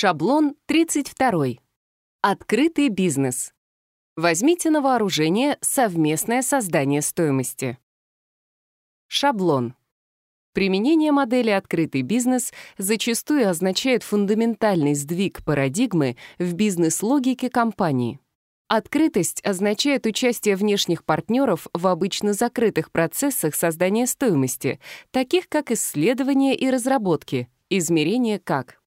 Шаблон 32. Открытый бизнес. Возьмите на вооружение совместное создание стоимости. Шаблон. Применение модели «открытый бизнес» зачастую означает фундаментальный сдвиг парадигмы в бизнес-логике компании. Открытость означает участие внешних партнеров в обычно закрытых процессах создания стоимости, таких как исследования и разработки, измерение как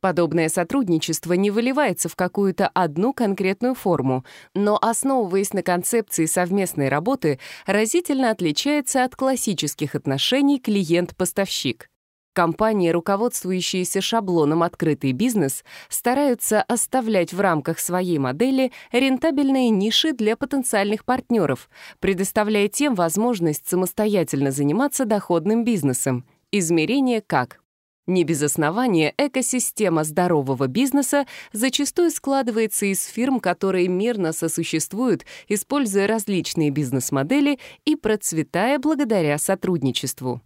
Подобное сотрудничество не выливается в какую-то одну конкретную форму, но, основываясь на концепции совместной работы, разительно отличается от классических отношений клиент-поставщик. Компании, руководствующиеся шаблоном «открытый бизнес», стараются оставлять в рамках своей модели рентабельные ниши для потенциальных партнеров, предоставляя тем возможность самостоятельно заниматься доходным бизнесом. Измерение как не без основания экосистема здорового бизнеса зачастую складывается из фирм, которые мирно сосуществуют, используя различные бизнес-модели и процветая благодаря сотрудничеству.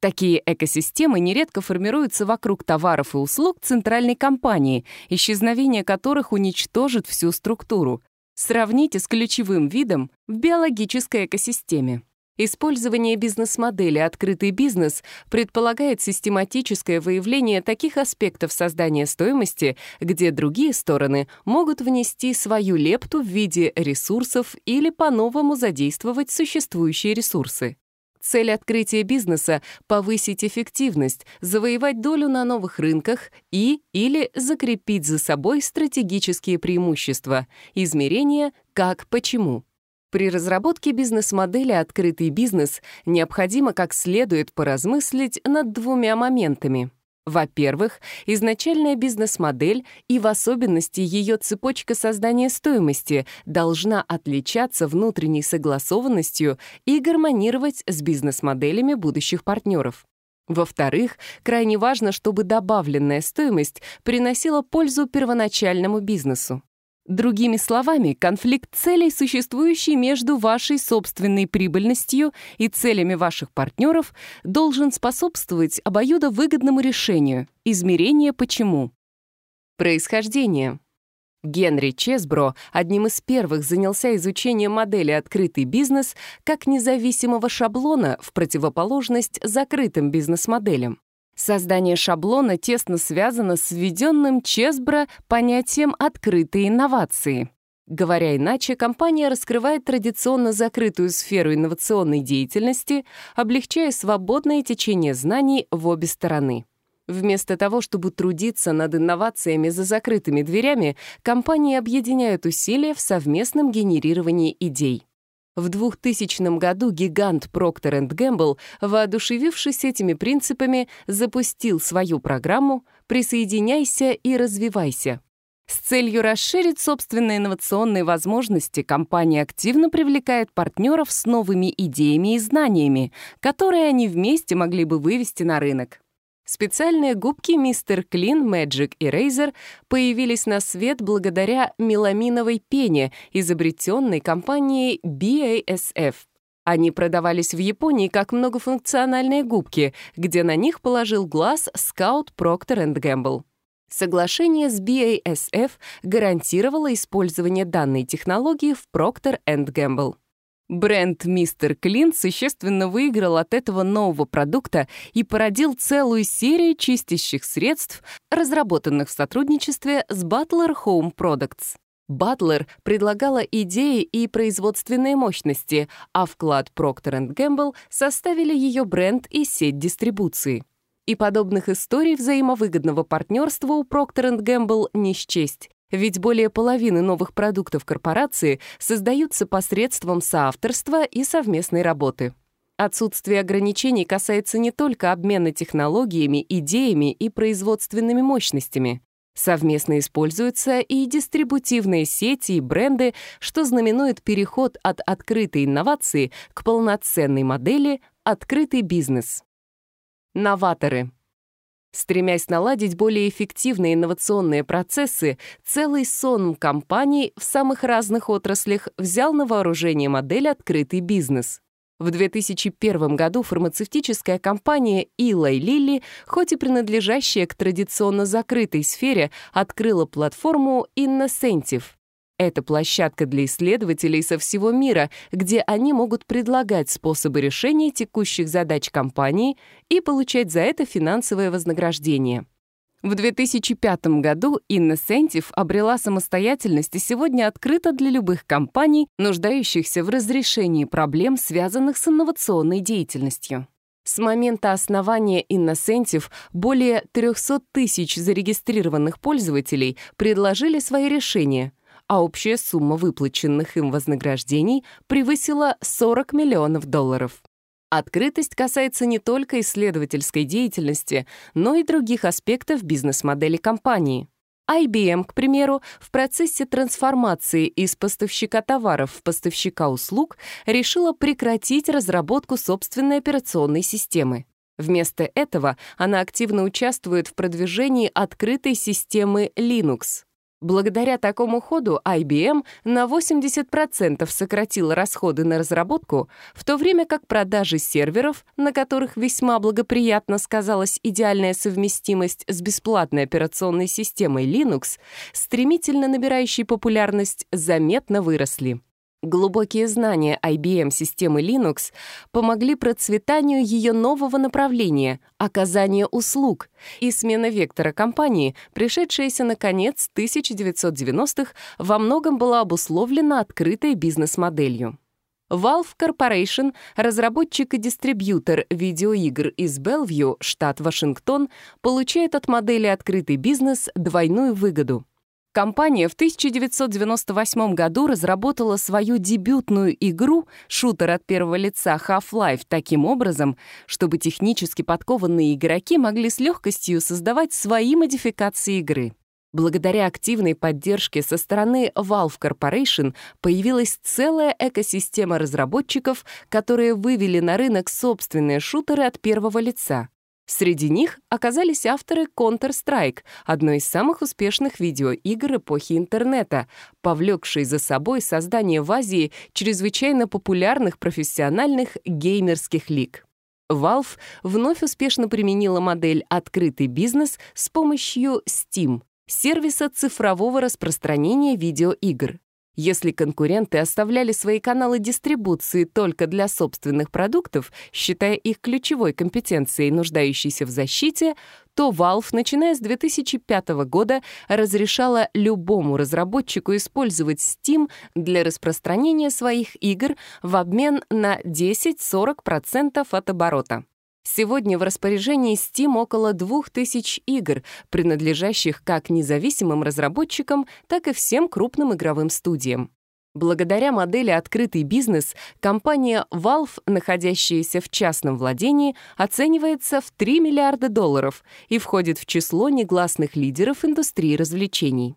Такие экосистемы нередко формируются вокруг товаров и услуг центральной компании, исчезновение которых уничтожит всю структуру. Сравните с ключевым видом в биологической экосистеме. Использование бизнес-модели «Открытый бизнес» предполагает систематическое выявление таких аспектов создания стоимости, где другие стороны могут внести свою лепту в виде ресурсов или по-новому задействовать существующие ресурсы. Цель открытия бизнеса — повысить эффективность, завоевать долю на новых рынках и или закрепить за собой стратегические преимущества. Измерения «как, почему». При разработке бизнес-модели «Открытый бизнес» необходимо как следует поразмыслить над двумя моментами. Во-первых, изначальная бизнес-модель и в особенности ее цепочка создания стоимости должна отличаться внутренней согласованностью и гармонировать с бизнес-моделями будущих партнеров. Во-вторых, крайне важно, чтобы добавленная стоимость приносила пользу первоначальному бизнесу. Другими словами, конфликт целей, существующий между вашей собственной прибыльностью и целями ваших партнеров, должен способствовать обоюдовыгодному решению. Измерение «почему». Происхождение. Генри Чесбро одним из первых занялся изучением модели «Открытый бизнес» как независимого шаблона в противоположность закрытым бизнес-моделям. Создание шаблона тесно связано с введенным Чесбро понятием открытой инновации». Говоря иначе, компания раскрывает традиционно закрытую сферу инновационной деятельности, облегчая свободное течение знаний в обе стороны. Вместо того, чтобы трудиться над инновациями за закрытыми дверями, компании объединяют усилия в совместном генерировании идей. В 2000 году гигант Procter Gamble, воодушевившись этими принципами, запустил свою программу «Присоединяйся и развивайся». С целью расширить собственные инновационные возможности компания активно привлекает партнеров с новыми идеями и знаниями, которые они вместе могли бы вывести на рынок. Специальные губки Мистер Clean Magic Eraser появились на свет благодаря меламиновой пене, изобретенной компанией BASF. Они продавались в Японии как многофункциональные губки, где на них положил глаз скаут Procter Gamble. Соглашение с BASF гарантировало использование данной технологии в Procter Gamble. Бренд «Мистер Клин» существенно выиграл от этого нового продукта и породил целую серию чистящих средств, разработанных в сотрудничестве с Butler Home Products. Батлер предлагала идеи и производственные мощности, а вклад Procter Gamble составили ее бренд и сеть дистрибуции. И подобных историй взаимовыгодного партнерства у Procter Gamble не счесть. Ведь более половины новых продуктов корпорации создаются посредством соавторства и совместной работы. Отсутствие ограничений касается не только обмена технологиями, идеями и производственными мощностями. Совместно используются и дистрибутивные сети и бренды, что знаменует переход от открытой инновации к полноценной модели «открытый бизнес». Новаторы Стремясь наладить более эффективные инновационные процессы, целый сон компаний в самых разных отраслях взял на вооружение модель «Открытый бизнес». В 2001 году фармацевтическая компания Eli Lilly, хоть и принадлежащая к традиционно закрытой сфере, открыла платформу Innocentive — это площадка для исследователей со всего мира, где они могут предлагать способы решения текущих задач компании и получать за это финансовое вознаграждение. В 2005 году Innocentive обрела самостоятельность и сегодня открыта для любых компаний, нуждающихся в разрешении проблем, связанных с инновационной деятельностью. С момента основания Innocentive более 300 тысяч зарегистрированных пользователей предложили свои решения — а общая сумма выплаченных им вознаграждений превысила 40 миллионов долларов. Открытость касается не только исследовательской деятельности, но и других аспектов бизнес-модели компании. IBM, к примеру, в процессе трансформации из поставщика товаров в поставщика услуг решила прекратить разработку собственной операционной системы. Вместо этого она активно участвует в продвижении открытой системы Linux. Благодаря такому ходу IBM на 80% сократила расходы на разработку, в то время как продажи серверов, на которых весьма благоприятно сказалась идеальная совместимость с бесплатной операционной системой Linux, стремительно набирающей популярность, заметно выросли. Глубокие знания IBM-системы Linux помогли процветанию ее нового направления — оказания услуг, и смена вектора компании, пришедшаяся на конец 1990-х, во многом была обусловлена открытой бизнес-моделью. Valve Corporation, разработчик и дистрибьютор видеоигр из Белвью, штат Вашингтон, получает от модели «Открытый бизнес» двойную выгоду — Компания в 1998 году разработала свою дебютную игру «Шутер от первого лица Half-Life» таким образом, чтобы технически подкованные игроки могли с легкостью создавать свои модификации игры. Благодаря активной поддержке со стороны Valve Corporation появилась целая экосистема разработчиков, которые вывели на рынок собственные шутеры от первого лица. Среди них оказались авторы Counter-Strike, одной из самых успешных видеоигр эпохи интернета, повлекшей за собой создание в Азии чрезвычайно популярных профессиональных геймерских лиг. Valve вновь успешно применила модель «Открытый бизнес» с помощью Steam — сервиса цифрового распространения видеоигр. Если конкуренты оставляли свои каналы дистрибуции только для собственных продуктов, считая их ключевой компетенцией, нуждающейся в защите, то Valve, начиная с 2005 года, разрешала любому разработчику использовать Steam для распространения своих игр в обмен на 10-40% от оборота. Сегодня в распоряжении Steam около 2000 игр, принадлежащих как независимым разработчикам, так и всем крупным игровым студиям. Благодаря модели «Открытый бизнес» компания Valve, находящаяся в частном владении, оценивается в 3 миллиарда долларов и входит в число негласных лидеров индустрии развлечений.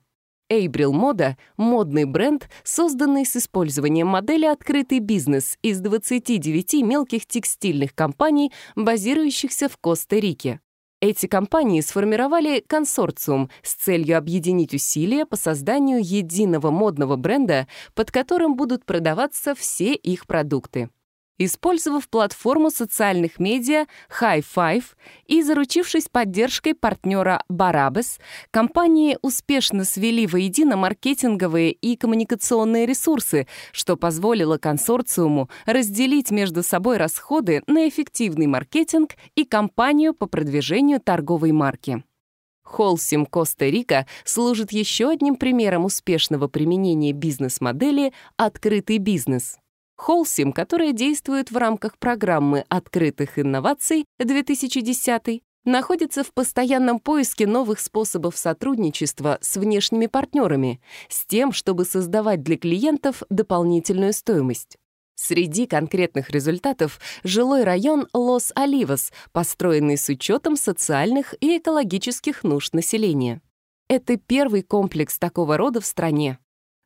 Эйбрил Мода — модный бренд, созданный с использованием модели «Открытый бизнес» из 29 мелких текстильных компаний, базирующихся в Коста-Рике. Эти компании сформировали консорциум с целью объединить усилия по созданию единого модного бренда, под которым будут продаваться все их продукты использовав платформу социальных медиа High Five и заручившись поддержкой партнера Barabas, компании успешно свели воедино маркетинговые и коммуникационные ресурсы, что позволило консорциуму разделить между собой расходы на эффективный маркетинг и кампанию по продвижению торговой марки. Холсим Коста-Рика служит еще одним примером успешного применения бизнес-модели «Открытый бизнес». Холсим, которая действует в рамках программы открытых инноваций 2010, находится в постоянном поиске новых способов сотрудничества с внешними партнерами, с тем, чтобы создавать для клиентов дополнительную стоимость. Среди конкретных результатов — жилой район Лос-Оливас, построенный с учетом социальных и экологических нужд населения. Это первый комплекс такого рода в стране.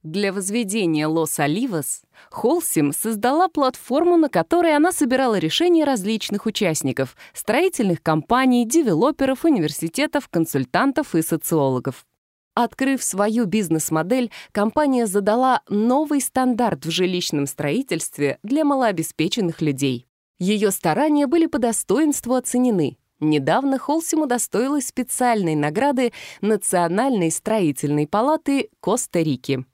Для возведения Лос-Оливас Холсим создала платформу, на которой она собирала решения различных участников — строительных компаний, девелоперов, университетов, консультантов и социологов. Открыв свою бизнес-модель, компания задала новый стандарт в жилищном строительстве для малообеспеченных людей. Ее старания были по достоинству оценены. Недавно Холсиму удостоилась специальной награды Национальной строительной палаты Коста-Рики.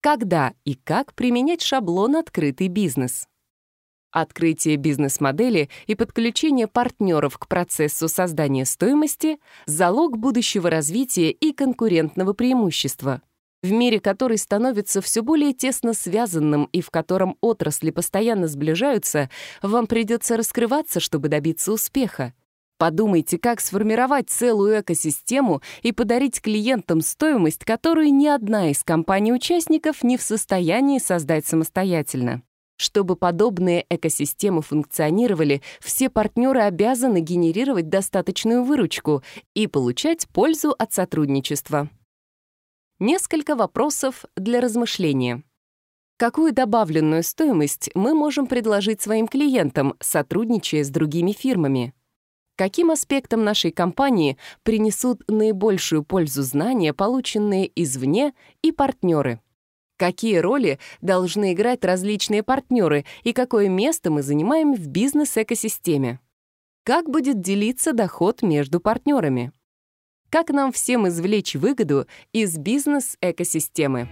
Когда и как применять шаблон «Открытый бизнес». Открытие бизнес-модели и подключение партнеров к процессу создания стоимости — залог будущего развития и конкурентного преимущества. В мире, который становится все более тесно связанным и в котором отрасли постоянно сближаются, вам придется раскрываться, чтобы добиться успеха. Подумайте, как сформировать целую экосистему и подарить клиентам стоимость, которую ни одна из компаний-участников не в состоянии создать самостоятельно. Чтобы подобные экосистемы функционировали, все партнеры обязаны генерировать достаточную выручку и получать пользу от сотрудничества. Несколько вопросов для размышления. Какую добавленную стоимость мы можем предложить своим клиентам, сотрудничая с другими фирмами? каким аспектам нашей компании принесут наибольшую пользу знания, полученные извне, и партнеры. Какие роли должны играть различные партнеры и какое место мы занимаем в бизнес-экосистеме. Как будет делиться доход между партнерами. Как нам всем извлечь выгоду из бизнес-экосистемы.